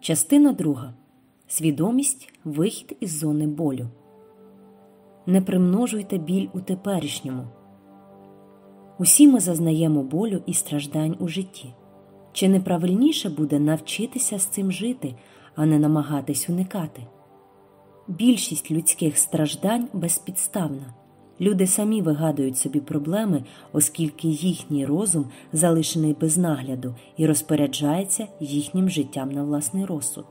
Частина друга. Свідомість вихід із зони болю. Не примножуйте біль у теперішньому. Усі ми зазнаємо болю і страждань у житті. Чи не правильніше буде навчитися з цим жити, а не намагатись уникати? Більшість людських страждань безпідставна. Люди самі вигадують собі проблеми, оскільки їхній розум залишений без нагляду і розпоряджається їхнім життям на власний розсуд.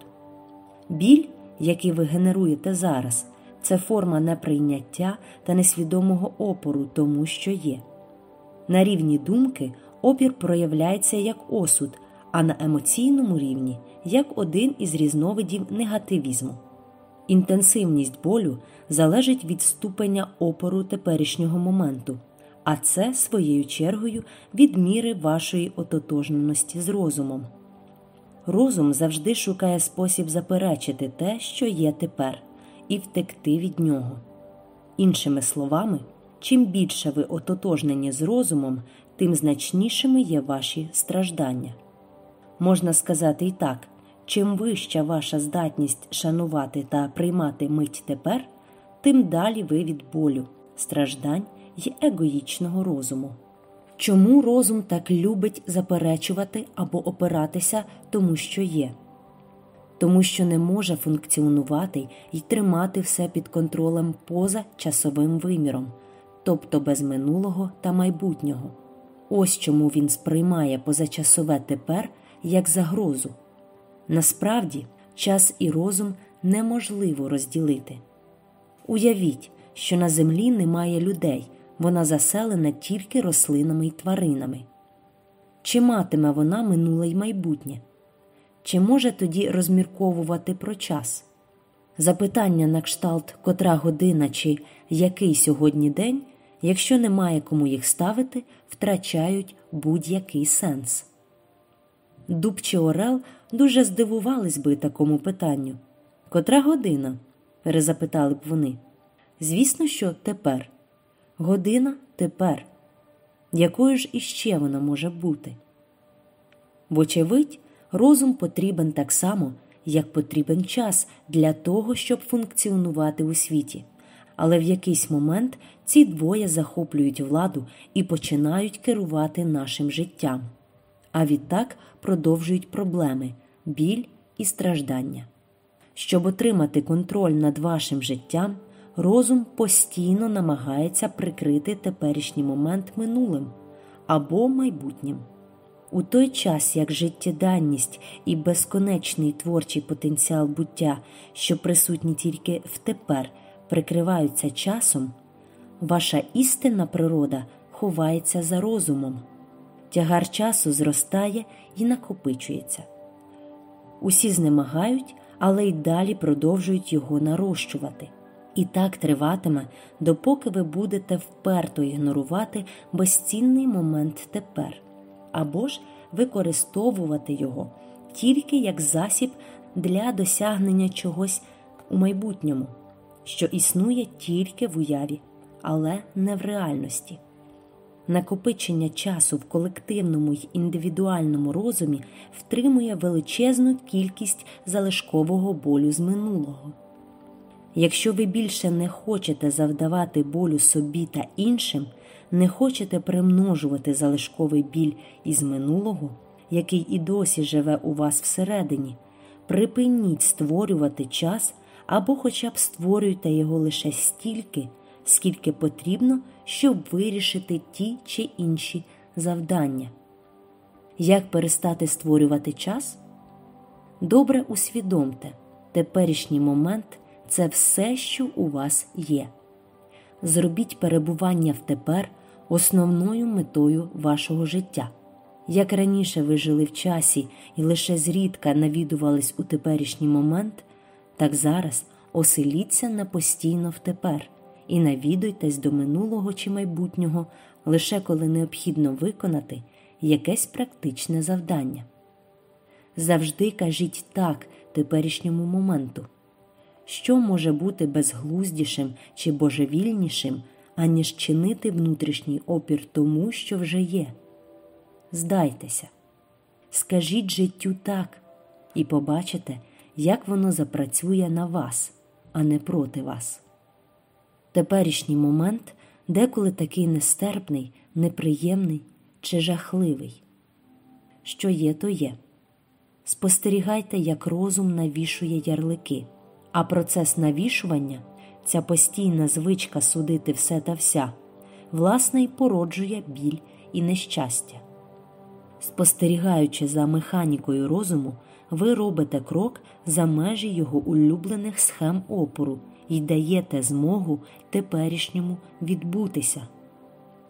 Біль, який ви генеруєте зараз, це форма неприйняття та несвідомого опору тому, що є. На рівні думки опір проявляється як осуд, а на емоційному рівні як один із різновидів негативізму. Інтенсивність болю залежить від ступеня опору теперішнього моменту, а це своєю чергою від міри вашої ототожненості з розумом. Розум завжди шукає спосіб заперечити те, що є тепер, і втекти від нього. Іншими словами, чим більше ви ототожнені з розумом, тим значнішими є ваші страждання. Можна сказати і так чим вища ваша здатність шанувати та приймати мить тепер, тим далі ви від болю, страждань й егоїчного розуму. Чому розум так любить заперечувати або опиратися тому, що є? Тому що не може функціонувати і тримати все під контролем поза часовим виміром, тобто без минулого та майбутнього. Ось чому він сприймає позачасове тепер як загрозу. Насправді, час і розум неможливо розділити. Уявіть, що на землі немає людей, вона заселена тільки рослинами й тваринами. Чи матиме вона минуле й майбутнє? Чи може тоді розмірковувати про час? Запитання на кшталт, котра година чи який сьогодні день, якщо немає кому їх ставити, втрачають будь-який сенс. Дуб чи Орел дуже здивувались би такому питанню. Котра година? перезапитали б вони. Звісно, що тепер. Година тепер. Якою ж іще вона може бути? Вочевидь, розум потрібен так само, як потрібен час для того, щоб функціонувати у світі. Але в якийсь момент ці двоє захоплюють владу і починають керувати нашим життям а відтак продовжують проблеми, біль і страждання. Щоб отримати контроль над вашим життям, розум постійно намагається прикрити теперішній момент минулим або майбутнім. У той час, як життєдальність і безконечний творчий потенціал буття, що присутні тільки втепер, прикриваються часом, ваша істинна природа ховається за розумом тягар часу зростає і накопичується. Усі знемагають, але й далі продовжують його нарощувати. І так триватиме, допоки ви будете вперто ігнорувати безцінний момент тепер, або ж використовувати його тільки як засіб для досягнення чогось у майбутньому, що існує тільки в уяві, але не в реальності накопичення часу в колективному й індивідуальному розумі втримує величезну кількість залишкового болю з минулого. Якщо ви більше не хочете завдавати болю собі та іншим, не хочете примножувати залишковий біль із минулого, який і досі живе у вас всередині, припиніть створювати час або хоча б створюйте його лише стільки, скільки потрібно, щоб вирішити ті чи інші завдання. Як перестати створювати час? Добре усвідомте, теперішній момент це все, що у вас є. Зробіть перебування в тепер основною метою вашого життя. Як раніше ви жили в часі і лише зрідка навідувались у теперішній момент, так зараз оселіться на постійно в тепер і навідуйтесь до минулого чи майбутнього лише коли необхідно виконати якесь практичне завдання. Завжди кажіть так теперішньому моменту, що може бути безглуздішим чи божевільнішим, аніж чинити внутрішній опір тому, що вже є. Здайтеся, скажіть життю так, і побачите, як воно запрацює на вас, а не проти вас. Теперішній момент деколи такий нестерпний, неприємний чи жахливий. Що є, то є. Спостерігайте, як розум навішує ярлики, а процес навішування, ця постійна звичка судити все та вся, власне й породжує біль і нещастя. Спостерігаючи за механікою розуму, ви робите крок за межі його улюблених схем опору і даєте змогу теперішньому відбутися.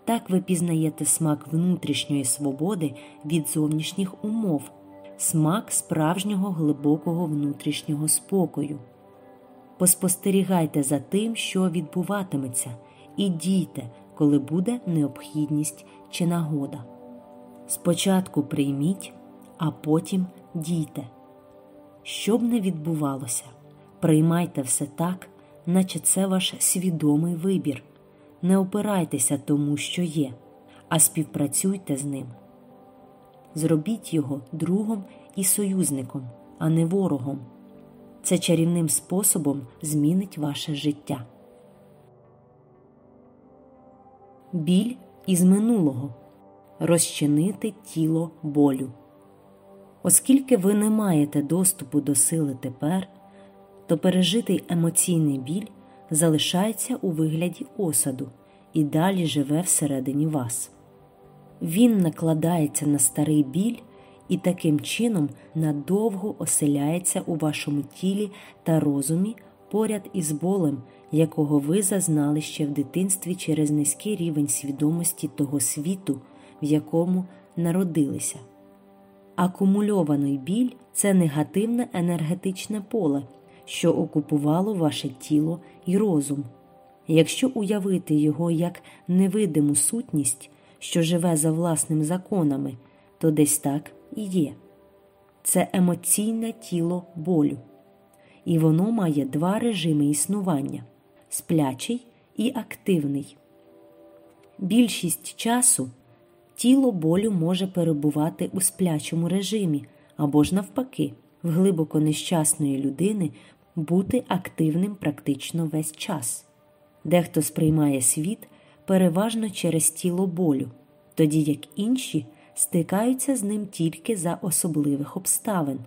Так ви пізнаєте смак внутрішньої свободи від зовнішніх умов, смак справжнього глибокого внутрішнього спокою. Поспостерігайте за тим, що відбуватиметься, і дійте, коли буде необхідність чи нагода. Спочатку прийміть, а потім дійте. Що б не відбувалося, приймайте все так, наче це ваш свідомий вибір. Не опирайтеся тому, що є, а співпрацюйте з ним. Зробіть його другом і союзником, а не ворогом. Це чарівним способом змінить ваше життя. Біль із минулого розчинити тіло болю. Оскільки ви не маєте доступу до сили тепер, то пережитий емоційний біль залишається у вигляді осаду і далі живе всередині вас. Він накладається на старий біль і таким чином надовго оселяється у вашому тілі та розумі поряд із болем, якого ви зазнали ще в дитинстві через низький рівень свідомості того світу, в якому народилися. Акумульований біль це негативне енергетичне поле, що окупувало ваше тіло і розум. Якщо уявити його як невидиму сутність, що живе за власними законами, то десь так і є. Це емоційне тіло болю, і воно має два режими існування сплячий і активний. Більшість часу тіло болю може перебувати у сплячому режимі або ж навпаки, в глибоко нещасної людини бути активним практично весь час. Дехто сприймає світ переважно через тіло болю, тоді як інші стикаються з ним тільки за особливих обставин,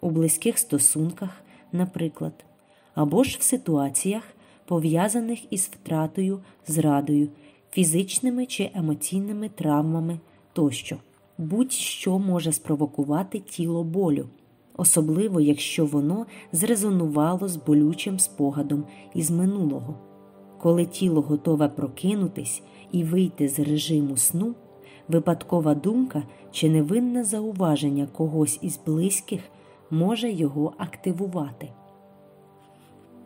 у близьких стосунках, наприклад, або ж в ситуаціях, пов'язаних із втратою, зрадою, фізичними чи емоційними травмами тощо. Будь-що може спровокувати тіло болю, особливо якщо воно зрезонувало з болючим спогадом із минулого. Коли тіло готове прокинутись і вийти з режиму сну, випадкова думка чи невинне зауваження когось із близьких може його активувати.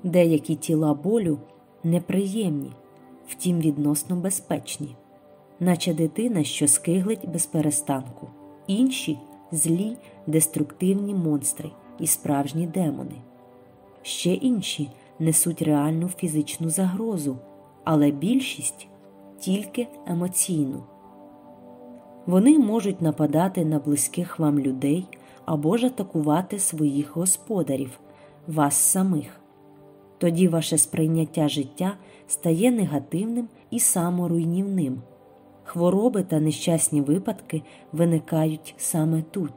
Деякі тіла болю неприємні, втім відносно безпечні, наче дитина, що скиглить без перестанку, інші злі деструктивні монстри і справжні демони. Ще інші несуть реальну фізичну загрозу, але більшість тільки емоційну. Вони можуть нападати на близьких вам людей або ж атакувати своїх господарів, вас самих. Тоді ваше сприйняття життя стає негативним і саморуйнівним. Хвороби та нещасні випадки виникають саме тут,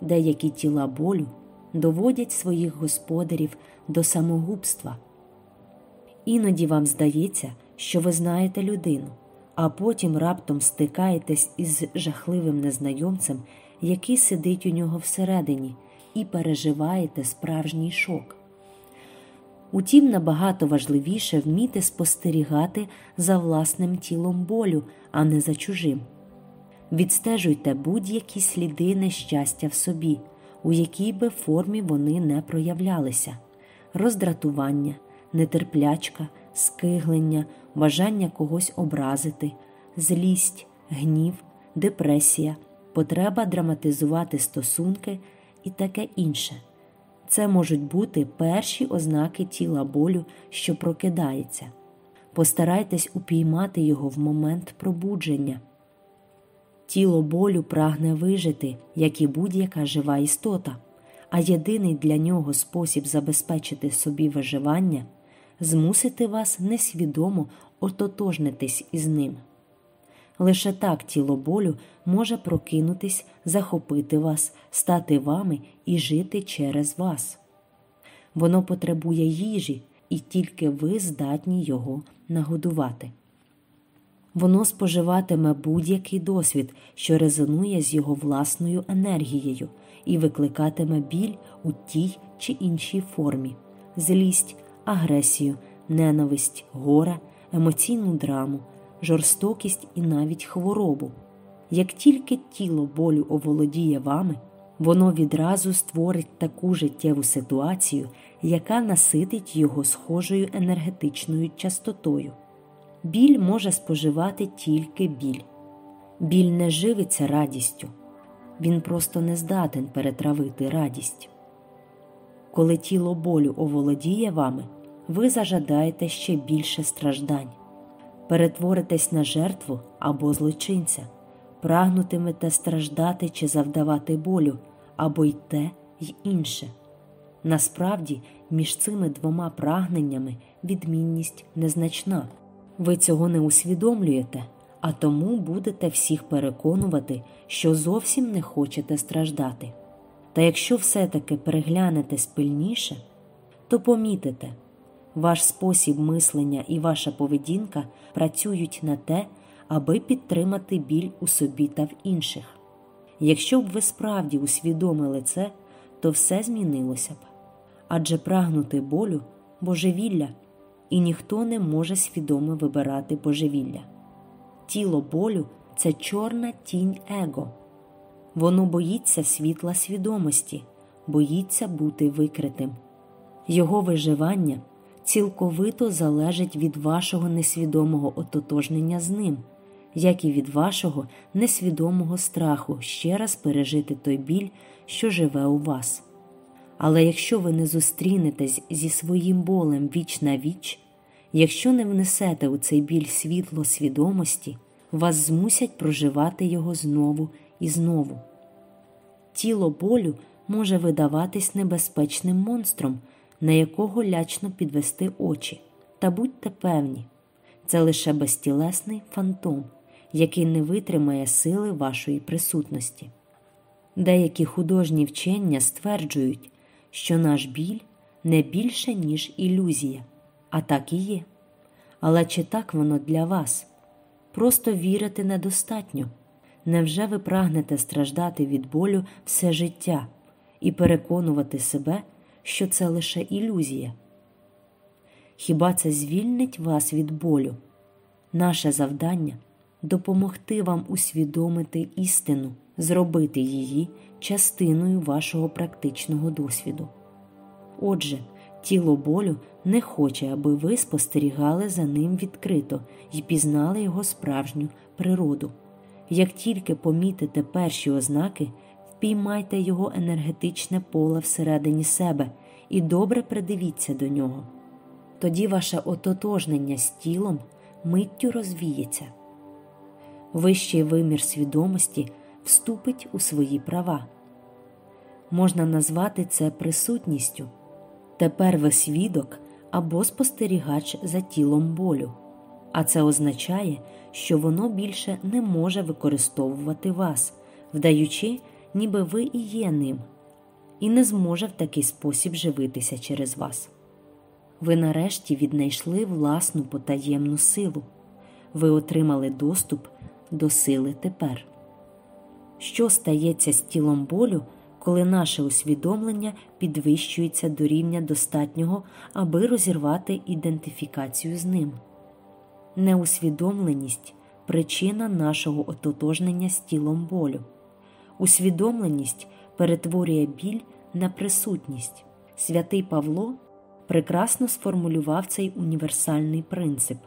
деякі тіла болю доводять своїх господарів до самогубства. Іноді вам здається, що ви знаєте людину, а потім раптом стикаєтесь із жахливим незнайомцем, який сидить у нього всередині, і переживаєте справжній шок. Утім, набагато важливіше вміти спостерігати за власним тілом болю, а не за чужим. Відстежуйте будь-які сліди нещастя в собі, у якій би формі вони не проявлялися роздратування, нетерплячка, скиглення, бажання когось образити, злість, гнів, депресія, потреба драматизувати стосунки і таке інше. Це можуть бути перші ознаки тіла болю, що прокидається. Постарайтесь упіймати його в момент пробудження. Тіло болю прагне вижити, як і будь-яка жива істота, а єдиний для нього спосіб забезпечити собі виживання змусити вас несвідомо ототожнитись із ним. Лише так тіло болю може прокинутись, захопити вас, стати вами і жити через вас. Воно потребує їжі, і тільки ви здатні його нагодувати. Воно споживатиме будь-який досвід, що резонує з його власною енергією, і викликатиме біль у тій чи іншій формі, злість, агресію, ненависть, горе, емоційну драму, жорстокість і навіть хворобу. Як тільки тіло болю оволодіє вами, воно відразу створить таку життєву ситуацію, яка наситить його схожою енергетичною частотою. Біль може споживати тільки біль. Біль не живиться радістю, він просто не здатен перетравити радість. Коли тіло болю оволодіє вами, ви зажадаєте ще більше страждань, перетворитесь на жертву або злочинця, прагнутимете страждати чи завдавати болю, або й те, й інше. Насправді, між цими двома прагненнями відмінність незначна. Ви цього не усвідомлюєте, а тому будете всіх переконувати, що зовсім не хочете страждати. Та якщо все-таки переглянете спильніше, то помітите, ваш спосіб мислення і ваша поведінка працюють на те, аби підтримати біль у собі та в інших. Якщо б ви справді усвідомили це, то все змінилося б. Адже прагнути болю божевілля, і ніхто не може свідомо вибирати божевілля. Тіло болю це чорна тінь его. Воно боїться світла свідомості, боїться бути викритим. Його виживання цілковито залежить від вашого несвідомого ототожнення з ним, як і від вашого несвідомого страху ще раз пережити той біль, що живе у вас. Але якщо ви не зустрінетесь зі своїм болем віч на віч, якщо не внесете у цей біль світло свідомості, вас змусять проживати його знову і знову. Тіло болю може видаватись небезпечним монстром, на якого лячно підвести очі, та будьте певні, це лише безтілесний фантом, який не витримає сили вашої присутності. Деякі художні вчення стверджують, що наш біль не більше, ніж ілюзія, а так і є. Але чи так воно для вас? Просто вірити недостатньо. Невже ви прагнете страждати від болю все життя і переконувати себе, що це лише ілюзія? Хіба це звільнить вас від болю? Наше завдання допомогти вам усвідомити істину, зробити її частиною вашого практичного досвіду. Отже, тіло болю не хоче, аби ви спостерігали за ним відкрито і пізнали його справжню природу. Як тільки помітите перші ознаки, впіймайте його енергетичне поле всередині себе і добре придивіться до нього. Тоді ваше ототожнення з тілом миттю розвіється. Вищий вимір свідомості вступить у свої права. Можна назвати це присутністю. Тепер ви свідок або спостерігач за тілом болю, а це означає, що воно більше не може використовувати вас, вдаючи, ніби ви і є ним, і не зможе в такий спосіб живитися через вас. Ви нарешті віднайшли власну потаємну силу, ви отримали доступ до сили тепер. Що стається з тілом болю, коли наше усвідомлення підвищується до рівня достатнього, аби розірвати ідентифікацію з ним? Неусвідомленість причина нашого ототожнення з тілом болю. Усвідомленість перетворює біль на присутність. Святий Павло прекрасно сформулював цей універсальний принцип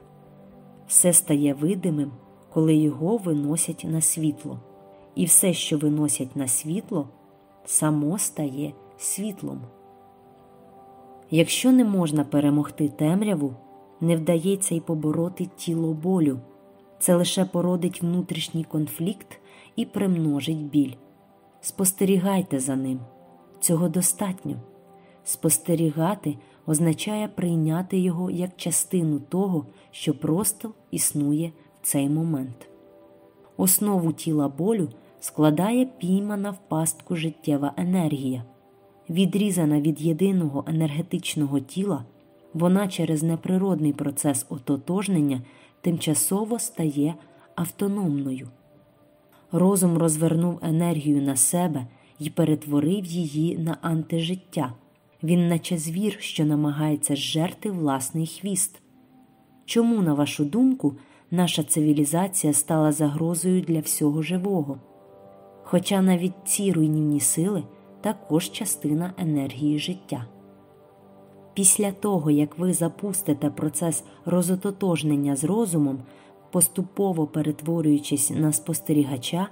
все стає видимим, коли його виносять на світло, і все, що виносять на світло, само стає світлом. Якщо не можна перемогти темряву, не вдається й побороти тіло болю, це лише породить внутрішній конфлікт і примножить біль. Спостерігайте за ним, Цього достатньо. Спостерігати означає прийняти його як частину того, що просто існує в цей момент. Основу тіла болю складає піймана в пастку життєва енергія. Відрізана від єдиного енергетичного тіла, вона через неприродний процес ототожнення тимчасово стає автономною. Розум розвернув енергію на себе і перетворив її на антижиття. Він, наче звір, що намагається зжерти власний хвіст. Чому, на вашу думку, наша цивілізація стала загрозою для всього живого? Хоча навіть ці руйнівні сили також частина енергії життя. Після того, як ви запустите процес розототожнення з розумом, поступово перетворюючись на спостерігача,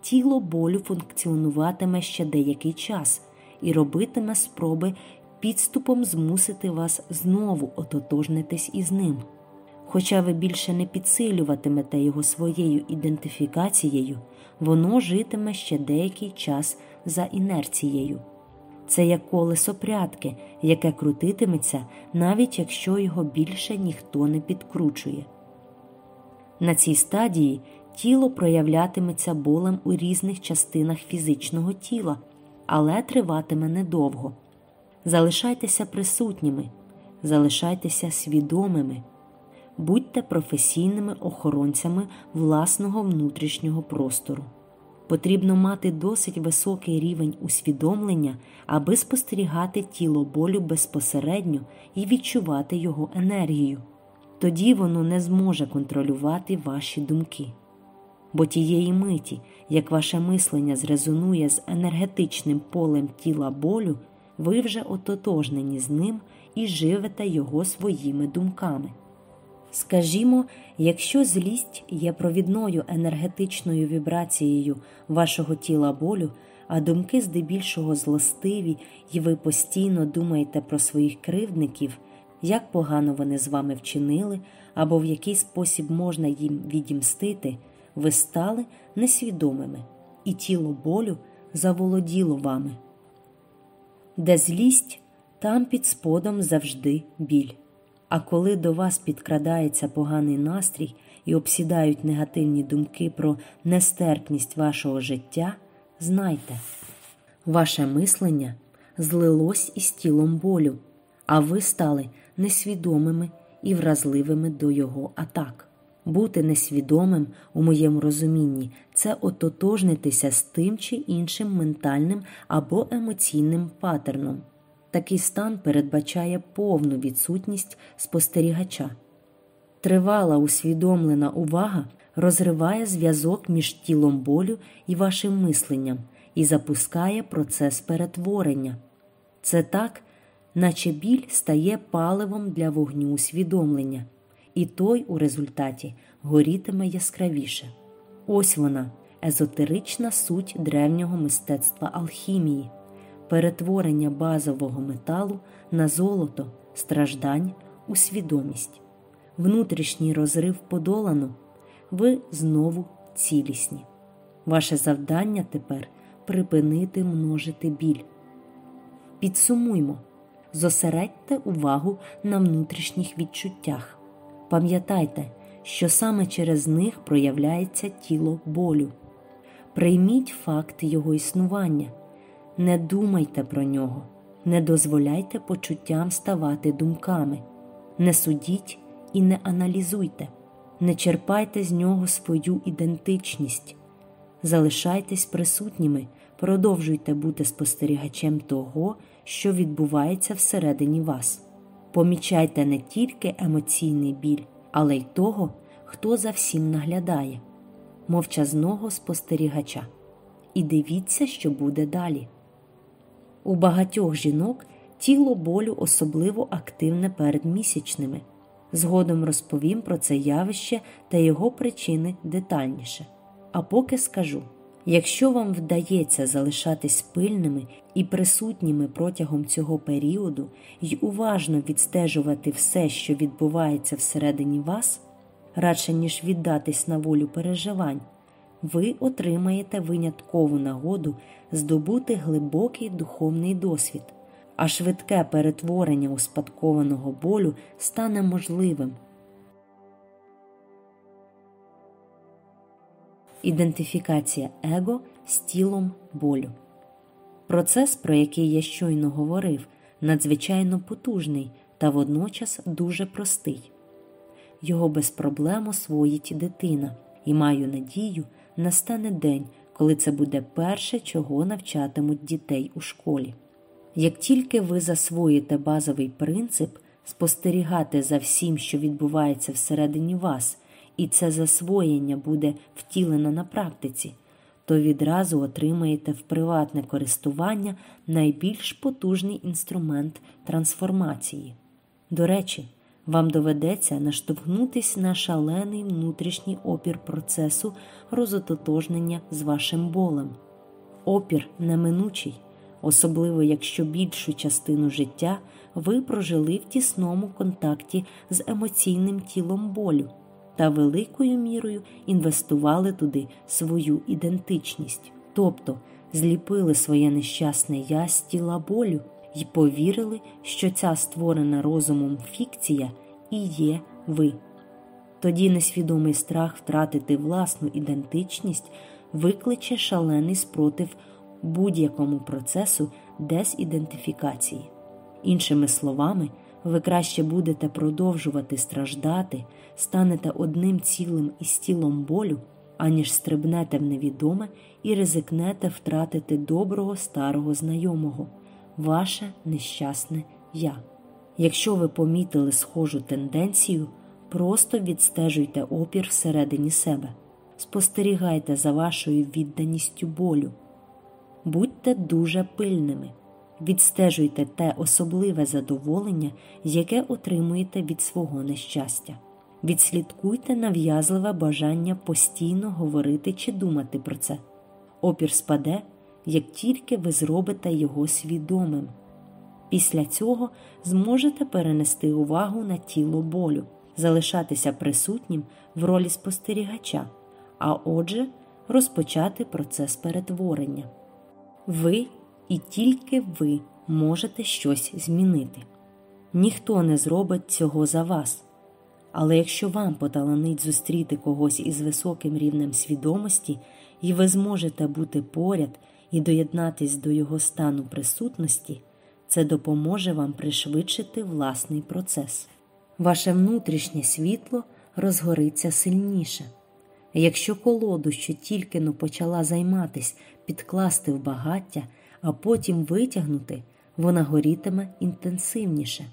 тіло болю функціонуватиме ще деякий час і робитиме спроби підступом змусити вас знову ототожнитись із ним. Хоча ви більше не підсилюватимете його своєю ідентифікацією, воно житиме ще деякий час за інерцією. Це як колесо прядки, яке крутитиметься, навіть якщо його більше ніхто не підкручує. На цій стадії тіло проявлятиметься болем у різних частинах фізичного тіла, але триватиме недовго. Залишайтеся присутніми, залишайтеся свідомими, будьте професійними охоронцями власного внутрішнього простору. Потрібно мати досить високий рівень усвідомлення, аби спостерігати тіло болю безпосередньо і відчувати його енергію. Тоді воно не зможе контролювати ваші думки. Бо тієї миті, як ваше мислення зрезонує з енергетичним полем тіла болю, ви вже ототожнені з ним і живете його своїми думками. Скажімо, якщо злість є провідною енергетичною вібрацією вашого тіла болю, а думки здебільшого злостиві, і ви постійно думаєте про своїх кривдників, як погано вони з вами вчинили, або в який спосіб можна їм відімстити, ви стали несвідомими, і тіло болю заволоділо вами. Де злість, там під сподом завжди біль. А коли до вас підкрадається поганий настрій і обсідають негативні думки про нестерпність вашого життя, знайте, ваше мислення злилось із тілом болю, а ви стали несвідомими і вразливими до його атак. Бути несвідомим у моєму розумінні це ототожнитися з тим чи іншим ментальним або емоційним паттерном. Такий стан передбачає повну відсутність спостерігача. Тривала усвідомлена увага розриває зв'язок між тілом болю і вашим мисленням і запускає процес перетворення. Це так, наче біль стає паливом для вогню усвідомлення, і той у результаті горітиме яскравіше. Ось вона, езотерична суть древнього мистецтва алхімії перетворення базового металу на золото, страждань у свідомість, внутрішній розрив подолано, ви знову цілісні. Ваше завдання тепер припинити множити біль. Підсумуймо, зосередьте увагу на внутрішніх відчуттях. Пам'ятайте, що саме через них проявляється тіло болю. Прийміть факт його існування не думайте про нього, не дозволяйте почуттям ставати думками, не судіть і не аналізуйте, не черпайте з нього свою ідентичність, залишайтесь присутніми, продовжуйте бути спостерігачем того, що відбувається всередині вас. Помічайте не тільки емоційний біль, але й того, хто за всім наглядає, мовчазного спостерігача. І дивіться, що буде далі. У багатьох жінок тіло болю особливо активне перед місячними. Згодом розповім про це явище та його причини детальніше. А поки скажу: якщо вам вдається залишатись пильними і присутніми протягом цього періоду і уважно відстежувати все, що відбувається всередині вас, радше ніж віддатись на волю переживань, ви отримаєте виняткову нагоду здобути глибокий духовний досвід, а швидке перетворення успадкованого болю стане можливим. Ідентифікація его з тілом болю. Процес, про який я щойно говорив, надзвичайно потужний та водночас дуже простий. Його без проблем освоїть дитина, і маю надію, настане день, коли це буде перше, чого навчатимуть дітей у школі. Як тільки ви засвоїте базовий принцип спостерігати за всім, що відбувається всередині вас, і це засвоєння буде втілено на практиці, то відразу отримаєте в приватне користування найбільш потужний інструмент трансформації. До речі, вам доведеться наштовхнутись на шалений внутрішній опір процесу розототожнення з вашим болем. Опір неминучий, особливо якщо більшу частину життя ви прожили в тісному контакті з емоційним тілом болю та великою мірою інвестували туди свою ідентичність, тобто зліпили своє нещасне я з тіла болю і повірили, що ця створена розумом фікція і є ви. Тоді несвідомий страх втратити власну ідентичність викличе шалений спротив будь-якому процесу дезідентифікації. Іншими словами, ви краще будете продовжувати страждати, станете одним цілим із тілом болю, аніж стрибнете в невідоме і ризикнете втратити доброго старого знайомого, ваше нещасне я. Якщо ви помітили схожу тенденцію, просто відстежуйте опір всередині себе, спостерігайте за вашою відданістю болю, будьте дуже пильними, відстежуйте те особливе задоволення, яке отримуєте від свого нещастя. Відслідкуйте нав'язливе бажання постійно говорити чи думати про це. Опір спаде, як тільки ви зробите його свідомим. Після цього зможете перенести увагу на тіло болю, залишатися присутнім в ролі спостерігача, а отже, розпочати процес перетворення. Ви і тільки ви можете щось змінити. Ніхто не зробить цього за вас. Але якщо вам поталанить зустріти когось із високим рівнем свідомості, і ви зможете бути поряд і доєднатись до його стану присутності, це допоможе вам пришвидшити власний процес. Ваше внутрішнє світло розгориться сильніше. Якщо колоду, що тільки но почала займатись, підкласти в багаття, а потім витягнути, вона горітиме інтенсивніше.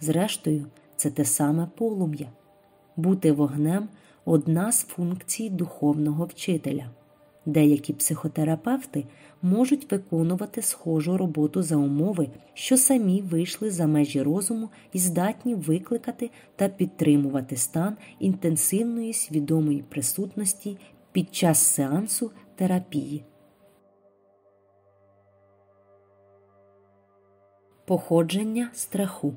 Зрештою, це те саме полум'я. Бути вогнем одна з функцій духовного вчителя. Деякі психотерапевти можуть виконувати схожу роботу за умови, що самі вийшли за межі розуму і здатні викликати та підтримувати стан інтенсивної свідомої присутності під час сеансу терапії. Походження страху.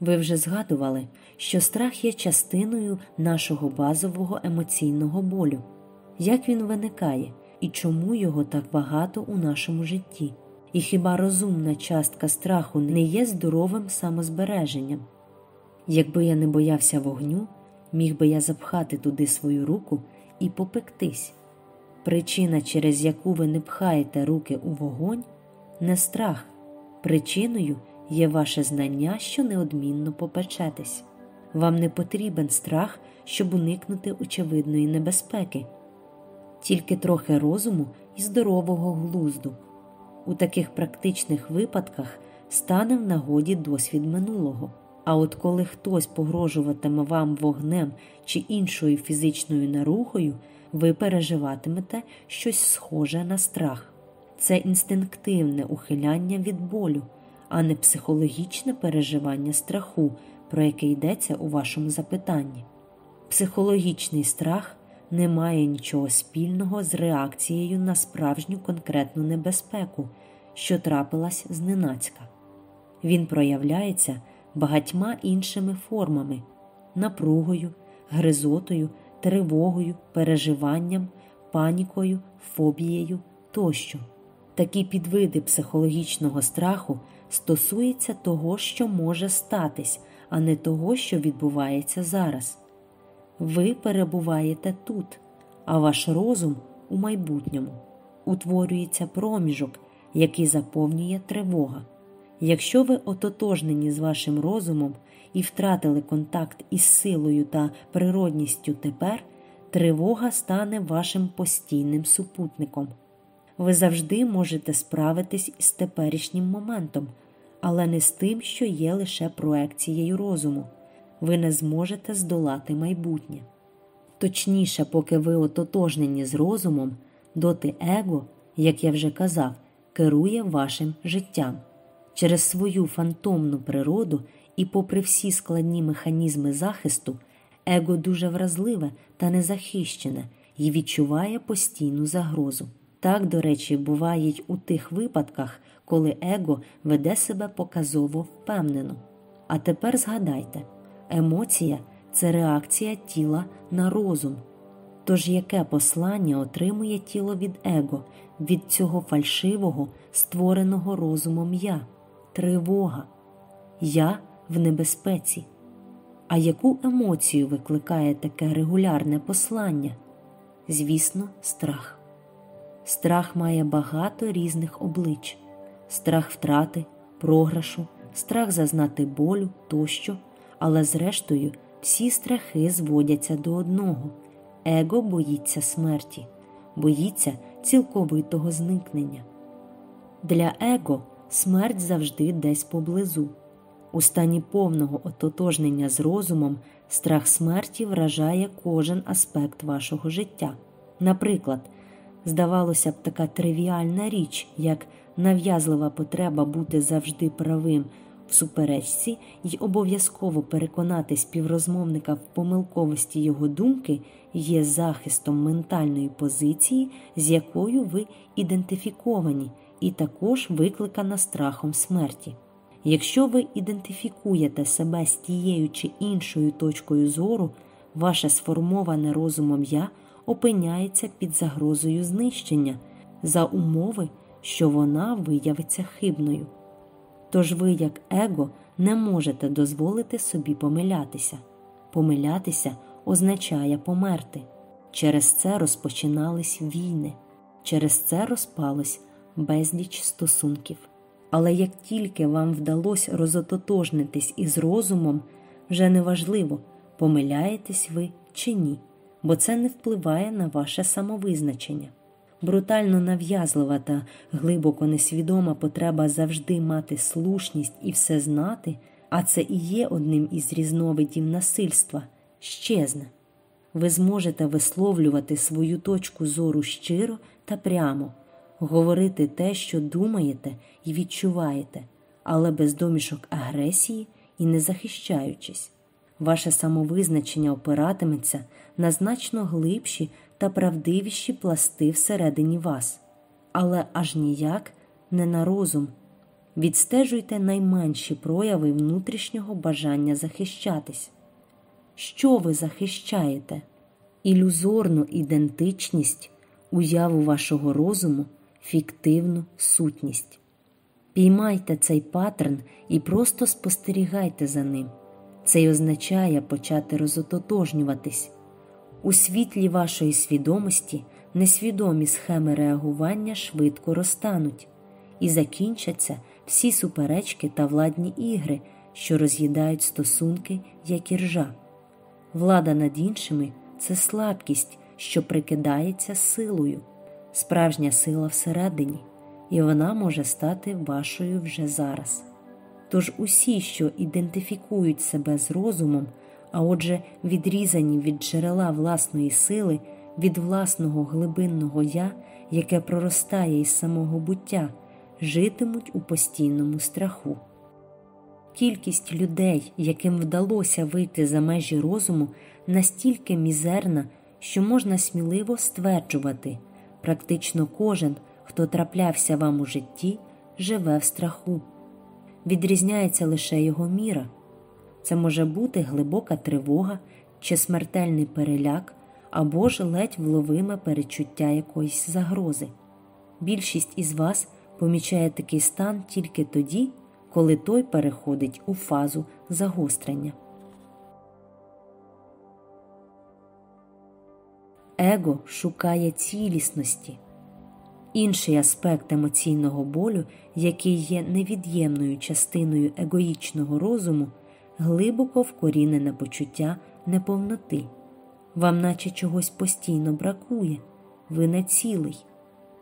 Ви вже згадували, що страх є частиною нашого базового емоційного болю. Як він виникає і чому його так багато у нашому житті? І хіба розумна частка страху не є здоровим самозбереженням? Якби я не боявся вогню, міг би я запхати туди свою руку і попектись. Причина, через яку ви не пхаєте руки у вогонь, не страх, причиною є ваше знання, що неодмінно попечетесь. Вам не потрібен страх, щоб уникнути очевидної небезпеки, тільки трохи розуму і здорового глузду. У таких практичних випадках стане в нагоді досвід минулого. А от коли хтось погрожуватиме вам вогнем чи іншою фізичною нарухою, ви переживатимете щось схоже на страх. Це інстинктивне ухиляння від болю а не психологічне переживання страху, про яке йдеться у вашому запитанні. Психологічний страх не має нічого спільного з реакцією на справжню конкретну небезпеку, що трапилась зненацька. Він проявляється багатьма іншими формами напругою, гризотою тривогою, переживанням, панікою, фобією тощо. Такі підвиди психологічного страху стосуються того, що може статись, а не того, що відбувається зараз. Ви перебуваєте тут, а ваш розум у майбутньому утворюється проміжок, який заповнює тривога. Якщо ви ототожнені з вашим розумом і втратили контакт із силою та природністю тепер, тривога стане вашим постійним супутником. Ви завжди можете справитись із теперішнім моментом, але не з тим, що є лише проекцією розуму. Ви не зможете здолати майбутнє. Точніше, поки ви ототожнені з розумом, доти его, як я вже казав, керує вашим життям. Через свою фантомну природу і, попри всі складні механізми захисту, его дуже вразливе та незахищене і відчуває постійну загрозу. Так, до речі, буває й у тих випадках, коли его веде себе показово впевнено. А тепер згадайте, емоція це реакція тіла на розум. Тож яке послання отримує тіло від его, від цього фальшивого, створеного розумом я, тривога, я в небезпеці. А яку емоцію викликає таке регулярне послання? Звісно, страх. Страх має багато різних облич: страх втрати, програшу, страх зазнати болю тощо, але зрештою всі страхи зводяться до одного. Его боїться смерті, боїться цілковитого зникнення. Для его смерть завжди десь поблизу. У стані повного ототожнення з розумом страх смерті вражає кожен аспект вашого життя. Наприклад, здавалося б, така тривіальна річ, як нав'язлива потреба бути завжди правим суперечці і обов'язково переконати співрозмовника в помилковості його думки, є захистом ментальної позиції, з якою ви ідентифіковані, і також викликана страхом смерті. Якщо ви ідентифікуєте себе з тією чи іншою точкою зору, ваше сформоване розумом я опиняється під загрозою знищення за умови, що вона виявиться хибною. Тож ви, як его, не можете дозволити собі помилятися. Помилятися означає померти. Через це розпочинались війни, через це розпалось безліч стосунків. Але як тільки вам вдалося розототожнитись із розумом, вже неважливо, помиляєтесь ви чи ні, бо це не впливає на ваше самовизначення. Брутально нав'язлива та глибоко несвідома потреба завжди мати слушність і все знати, а це і є одним із різновидів насильства, щезне. Ви зможете висловлювати свою точку зору щиро та прямо говорити те, що думаєте і відчуваєте, але без домішок агресії і не захищаючись. Ваше самовизначення опиратиметься на значно глибші та правдивіші пласти всередині вас, але аж ніяк не на розум. Відстежуйте найменші прояви внутрішнього бажання захищатись. Що ви захищаєте? Ілюзорну ідентичність, уяву вашого розуму фіктивну сутність. Піймайте цей паттерн і просто спостерігайте за ним. Це й означає почати розототожнюватись. У світлі вашої свідомості несвідомі схеми реагування швидко розтануть і закінчаться всі суперечки та владні ігри, що роз'їдають стосунки, як і ржа. Влада над іншими це слабкість, що прикидається силою справжня сила всередині, і вона може стати вашою вже зараз. Тож усі, що ідентифікують себе з розумом, а отже, відрізані від джерела власної сили, від власного глибинного я, яке проростає із самого буття, житимуть у постійному страху. Кількість людей, яким вдалося вийти за межі розуму, настільки мізерна, що можна сміливо стверджувати. Практично кожен, хто траплявся вам у житті, живе в страху. Відрізняється лише його міра. Це може бути глибока тривога чи смертельний переляк, або ж ледь вловиме перечуття якоїсь загрози. Більшість із вас помічає такий стан тільки тоді, коли той переходить у фазу загострення. Его шукає цілісності. Інший аспект емоційного болю, який є невід'ємною частиною егоїчного розуму, глибоко вкорінене почуття неповноти. Вам наче чогось постійно бракує, ви не цілий.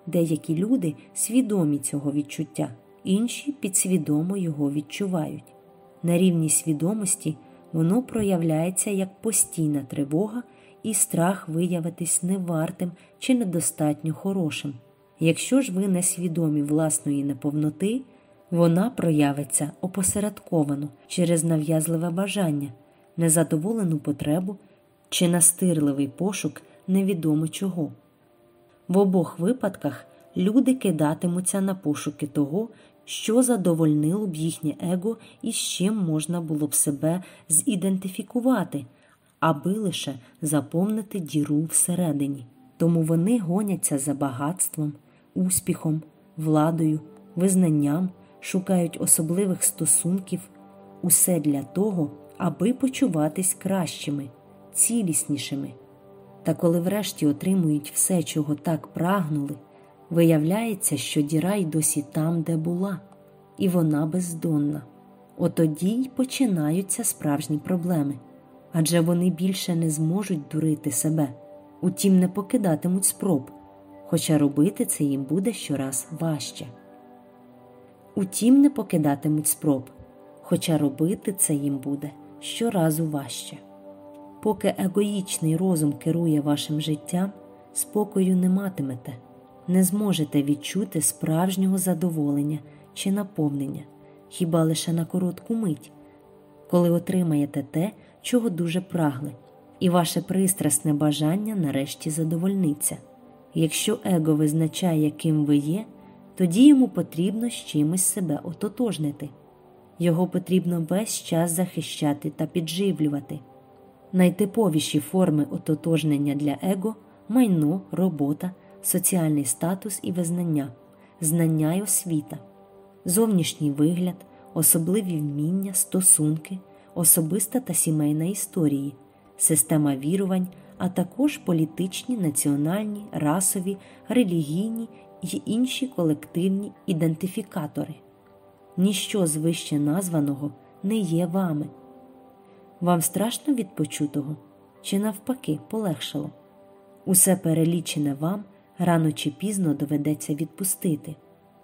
Деякі люди свідомі цього відчуття, інші підсвідомо його відчувають. На рівні свідомості воно проявляється як постійна тривога і страх виявитись невартим чи недостатньо хорошим. Якщо ж ви не свідомі власної неповноти, вона проявиться опосередковано через нав'язливе бажання, незадоволену потребу чи настирливий пошук невідомо чого. В обох випадках люди кидатимуться на пошуки того, що задовольнило б їхнє его і з чим можна було б себе зідентифікувати, аби лише заповнити діру всередині. Тому вони гоняться за багатством, успіхом, владою, визнанням, шукають особливих стосунків, усе для того, аби почуватись кращими, ціліснішими. Та коли врешті отримують все, чого так прагнули, виявляється, що діра й досі там, де була, і вона бездонна. Отоді й починаються справжні проблеми адже вони більше не зможуть дурити себе, утім не покидатимуть спроб, хоча робити це їм буде щораз важче. Утім, не покидатимуть спроб, хоча робити це їм буде щоразу важче. Поки егоїчний розум керує вашим життям, спокою не матимете, не зможете відчути справжнього задоволення чи наповнення, хіба лише на коротку мить, коли отримаєте те, чого дуже прагли, і ваше пристрасне бажання нарешті задовольниться. Якщо его визначає, яким ви є, тоді йому потрібно з чимось себе ототожнити. Його потрібно весь час захищати та підживлювати. Найтиповіші форми ототожнення для его майно, робота, соціальний статус і визнання, знання й освіта, зовнішній вигляд, особливі вміння, стосунки, особиста та сімейна історії, система вірувань, а також політичні, національні, расові, релігійні і інші колективні ідентифікатори. Ніщо з вище названого не є вами. Вам страшно від почутого чи навпаки полегшало? Усе перелічене вам рано чи пізно доведеться відпустити.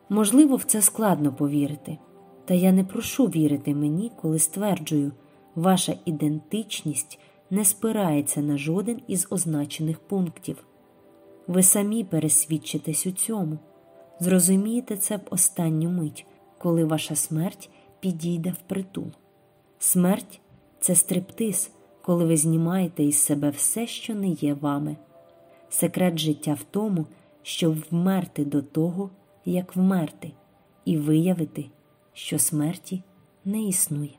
Можливо, в це складно повірити, та я не прошу вірити мені, коли стверджую, ваша ідентичність не спирається на жоден із означених пунктів. Ви самі пересвідчитесь у цьому, зрозумієте це в останню мить, коли ваша смерть підійде в притул. Смерть це стриптиз, коли ви знімаєте із себе все, що не є вами. Секрет життя в тому, щоб вмерти до того, як вмерти, і виявити, що смерті не існує.